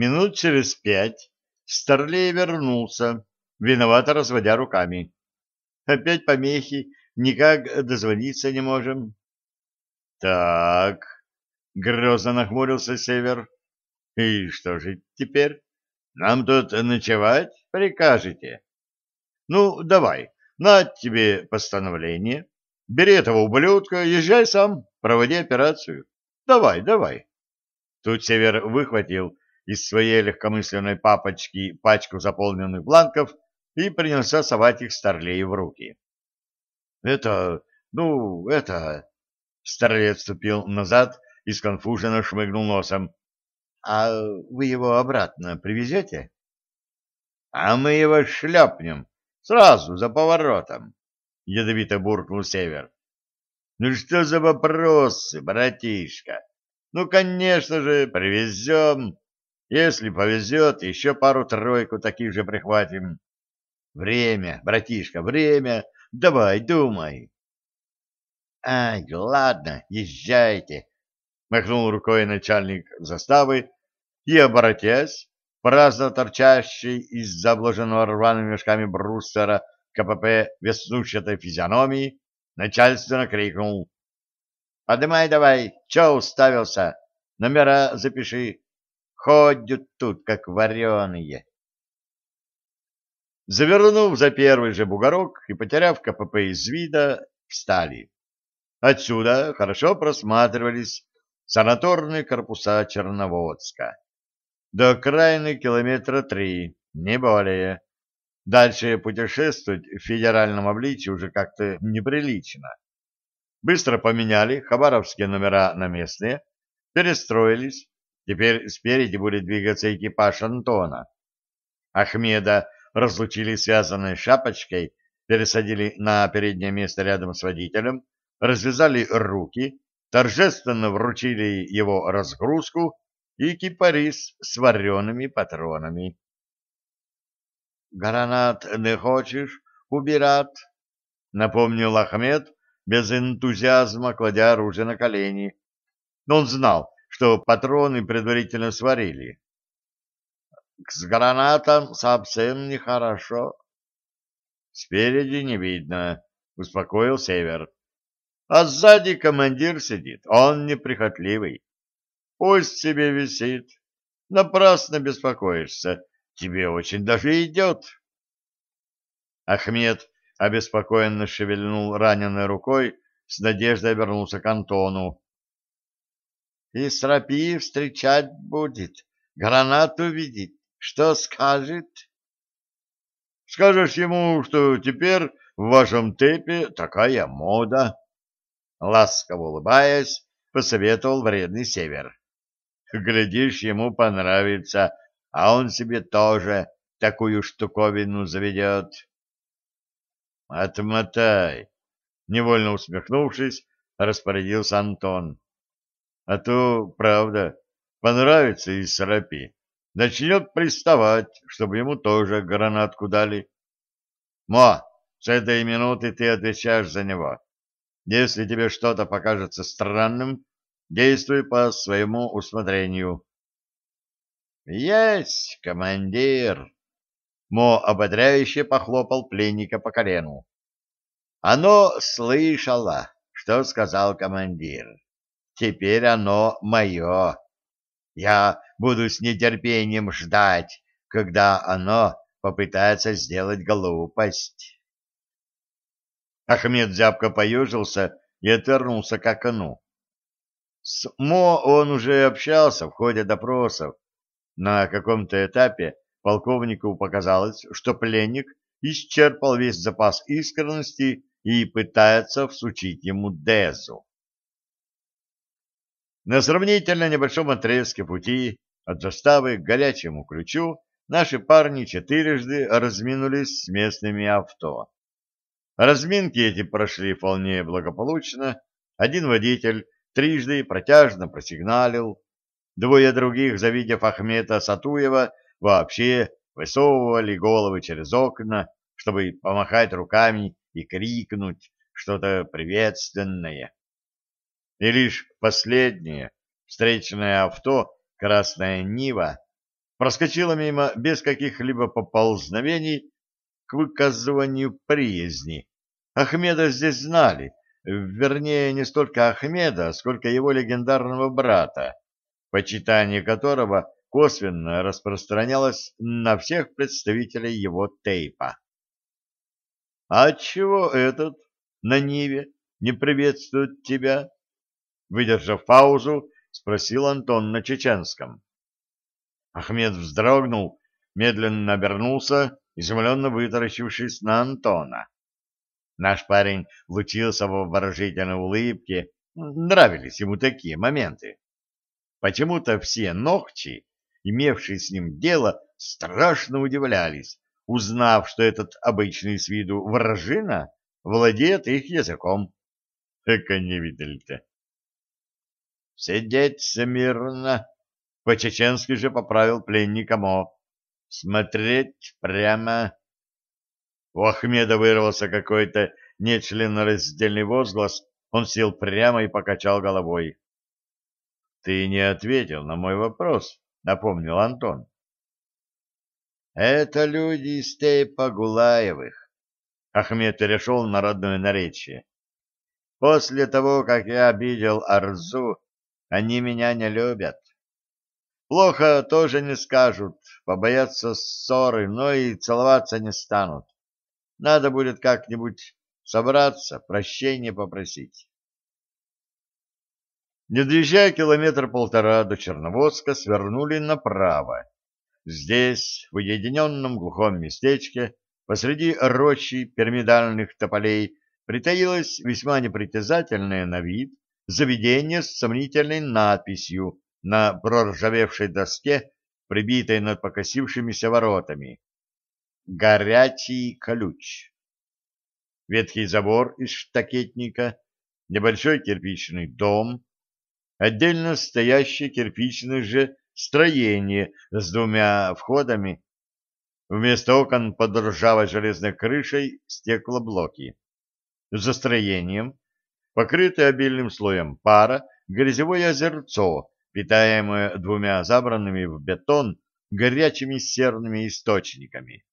Минут через пять Старлей вернулся, виновато разводя руками. Опять помехи, никак дозвониться не можем. Так, грозно нахмурился Север. И что же теперь? Нам тут ночевать прикажете? Ну, давай, на тебе постановление. Бери этого ублюдка, езжай сам, проводи операцию. Давай, давай. Тут Север выхватил из своей легкомысленной папочки пачку заполненных бланков и принялся совать их Старлею в руки. — Это, ну, это... Старлей отступил назад и сконфуженно шмыгнул носом. — А вы его обратно привезете? — А мы его шлепнем сразу за поворотом, — ядовито буркнул Север. — Ну что за вопросы, братишка? Ну, конечно же, привезем. Если повезет, еще пару-тройку таких же прихватим. Время, братишка, время. Давай, думай. Ай, ладно, езжайте, махнул рукой начальник заставы и, оборотясь, праздно торчащий из заблаженного рваными мешками бруствера КПП веснущатой физиономии, начальственно крикнул. «Подымай давай, че уставился? Номера запиши. Ходят тут, как вареные». Завернув за первый же бугорок и потеряв КПП из вида, встали. Отсюда хорошо просматривались санаторные корпуса Черноводска. До окраины километра три, не более. Дальше путешествовать в федеральном обличии уже как-то неприлично. Быстро поменяли хабаровские номера на местные, перестроились. Теперь спереди будет двигаться экипаж Антона. Ахмеда разлучили связанной шапочкой, пересадили на переднее место рядом с водителем, развязали руки, торжественно вручили его разгрузку и кипарис с вареными патронами. «Гранат не хочешь убирать?» — напомнил Ахмед, без энтузиазма кладя оружие на колени. Но он знал, что патроны предварительно сварили. С гранатом совсем нехорошо. Спереди не видно, успокоил Север. А сзади командир сидит, он неприхотливый. Пусть себе висит. Напрасно беспокоишься, тебе очень даже идет. Ахмед обеспокоенно шевельнул раненой рукой, с надеждой обернулся к Антону. — И срапи встречать будет, гранату видит. Что скажет? Скажешь ему, что теперь в вашем тепе такая мода. Ласково улыбаясь, посоветовал вредный север. Глядишь, ему понравится, а он себе тоже такую штуковину заведет. Отмотай, невольно усмехнувшись, распорядился Антон. А то, правда, понравится и срапи начнет приставать, чтобы ему тоже гранатку дали. Мо, с этой минуты ты отвечаешь за него. Если тебе что-то покажется странным, действуй по своему усмотрению. Есть, командир. Мо ободряюще похлопал пленника по колену. Оно слышало, что сказал командир. Теперь оно мое. Я буду с нетерпением ждать, когда оно попытается сделать глупость. Ахмед зябко поежился и отвернулся к окну. С Мо он уже общался в ходе допросов. На каком-то этапе полковнику показалось, что пленник исчерпал весь запас искренности и пытается всучить ему Дезу. На сравнительно небольшом отрезке пути от заставы к горячему ключу наши парни четырежды разминулись с местными авто. Разминки эти прошли вполне благополучно. Один водитель трижды протяжно просигналил. Двое других, завидев Ахмета Сатуева, вообще высовывали головы через окна, чтобы помахать руками и крикнуть что-то приветственное и лишь последнее встречное авто «Красная Нива» проскочила мимо без каких-либо поползновений к выказыванию приязни. Ахмеда здесь знали, вернее, не столько Ахмеда, сколько его легендарного брата, почитание которого косвенно распространялось на всех представителей его тейпа. «А чего этот на Ниве не приветствует тебя?» Выдержав паузу, спросил Антон на чеченском. Ахмед вздрогнул, медленно обернулся, изумленно вытаращившись на Антона. Наш парень лучился в обворожительной улыбке, нравились ему такие моменты. Почему-то все ногчи, имевшие с ним дело, страшно удивлялись, узнав, что этот обычный с виду вражина владеет их языком. Они видели-то? «Сидеть смирно!» — по-чеченски же поправил пленника Мо. «Смотреть прямо!» У Ахмеда вырвался какой-то нечленораздельный возглас, он сел прямо и покачал головой. «Ты не ответил на мой вопрос», — напомнил Антон. «Это люди из степа Гулаевых», — Ахмед перешел на родное наречие. «После того, как я обидел Арзу, они меня не любят. Плохо тоже не скажут, побоятся ссоры, но и целоваться не станут. Надо будет как-нибудь собраться, прощения попросить. Не доезжая километр-полтора до Черноводска, свернули направо. Здесь, в уединенном глухом местечке, посреди рощи пирамидальных тополей, притаилось весьма непритязательное на вид заведение с сомнительной надписью на проржавевшей доске, прибитой над покосившимися воротами. Горячий ключ. Ветхий забор из штакетника, небольшой кирпичный дом, отдельно стоящее кирпичное же строение с двумя входами, вместо окон под ржавой железной крышей стеклоблоки. За строением, покрытое обильным слоем пара, грязевое озерцо, питаемое двумя забранными в бетон горячими серными источниками.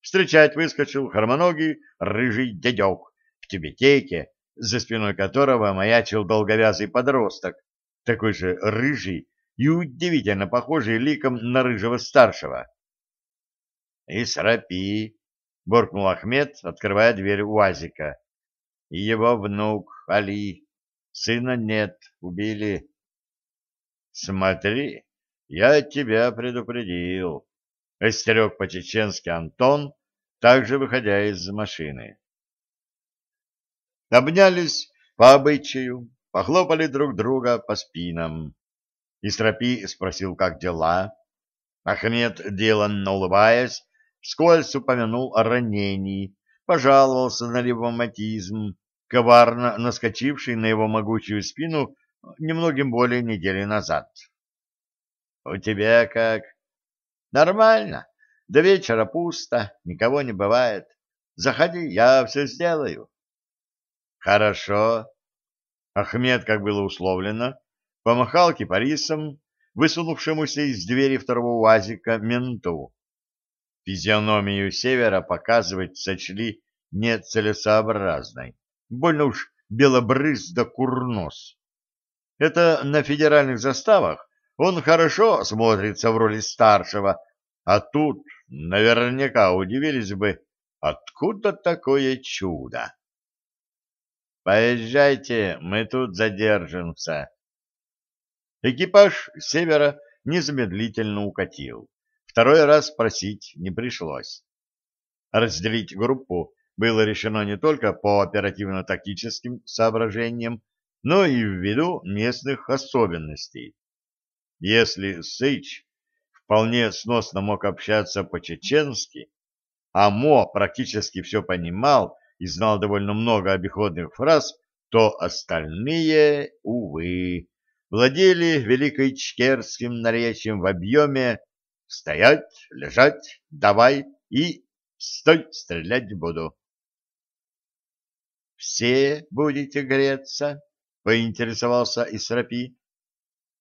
Встречать выскочил хромоногий рыжий дядек в тюбетейке, за спиной которого маячил долговязый подросток, такой же рыжий и удивительно похожий ликом на рыжего старшего. — И срапи! — буркнул Ахмед, открывая дверь УАЗика. — И его внук Али. Сына нет, убили. — Смотри, я тебя предупредил. Остерег по-чеченски Антон, также выходя из машины. Обнялись по обычаю, похлопали друг друга по спинам. Истропи спросил, как дела. Ахмед, деланно улыбаясь, вскользь упомянул о ранении, пожаловался на ревматизм, коварно наскочивший на его могучую спину немногим более недели назад. — У тебя как? Нормально. До вечера пусто, никого не бывает. Заходи, я все сделаю. Хорошо. Ахмед, как было условлено, помахал кипарисом, высунувшемуся из двери второго УАЗика менту. Физиономию севера показывать сочли нецелесообразной. Больно уж белобрыз да курнос. Это на федеральных заставах он хорошо смотрится в роли старшего, а тут наверняка удивились бы, откуда такое чудо. «Поезжайте, мы тут задержимся». Экипаж севера незамедлительно укатил. Второй раз просить не пришлось. Разделить группу было решено не только по оперативно-тактическим соображениям, но и ввиду местных особенностей. Если Сыч вполне сносно мог общаться по-чеченски, а Мо практически все понимал и знал довольно много обиходных фраз, то остальные, увы, владели великоичкерским наречием в объеме «стоять», «лежать», «давай» и «стой, стрелять буду». «Все будете греться?» поинтересовался Исрапи.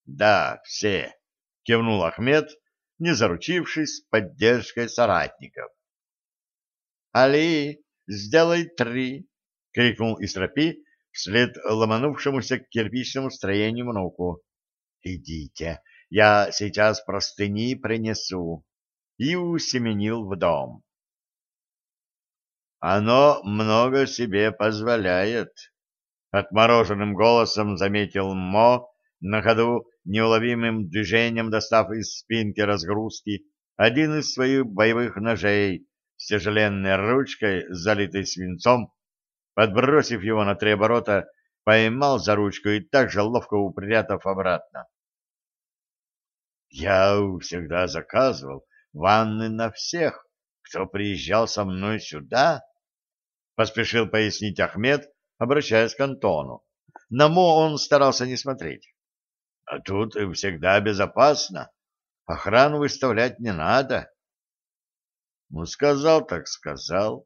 Да, все, кивнул Ахмед, не заручившись поддержкой соратников. «Али, сделай три!» — крикнул Исрапи вслед ломанувшемуся к кирпичному строению внуку. «Идите, я сейчас простыни принесу!» И усеменил в дом. «Оно много себе позволяет», — отмороженным голосом заметил Мо, на ходу неуловимым движением достав из спинки разгрузки один из своих боевых ножей с тяжеленной ручкой, залитой свинцом, подбросив его на три оборота, поймал за ручку и так же ловко упрятав обратно. Я всегда заказывал ванны на всех, кто приезжал со мной сюда, — поспешил пояснить Ахмед, обращаясь к Антону. На Мо он старался не смотреть. — А тут всегда безопасно. Охрану выставлять не надо. — Ну, сказал так сказал.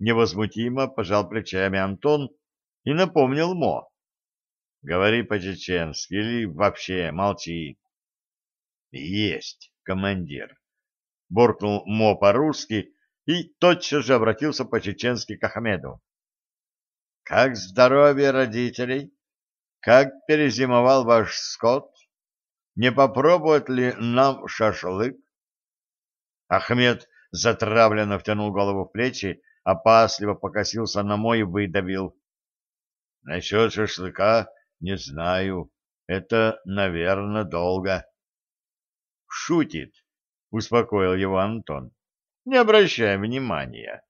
Невозмутимо пожал плечами Антон и напомнил Мо. — Говори по-чеченски или вообще молчи. — Есть, командир. Буркнул Мо по-русски и тотчас же обратился по-чеченски к Ахмеду. — Как здоровье родителей? Как перезимовал ваш скот? Не попробовать ли нам шашлык? Ахмед затравленно втянул голову в плечи, опасливо покосился на мой и выдавил. — Насчет шашлыка не знаю. Это, наверное, долго. — Шутит, — успокоил его Антон. Не обращай внимания.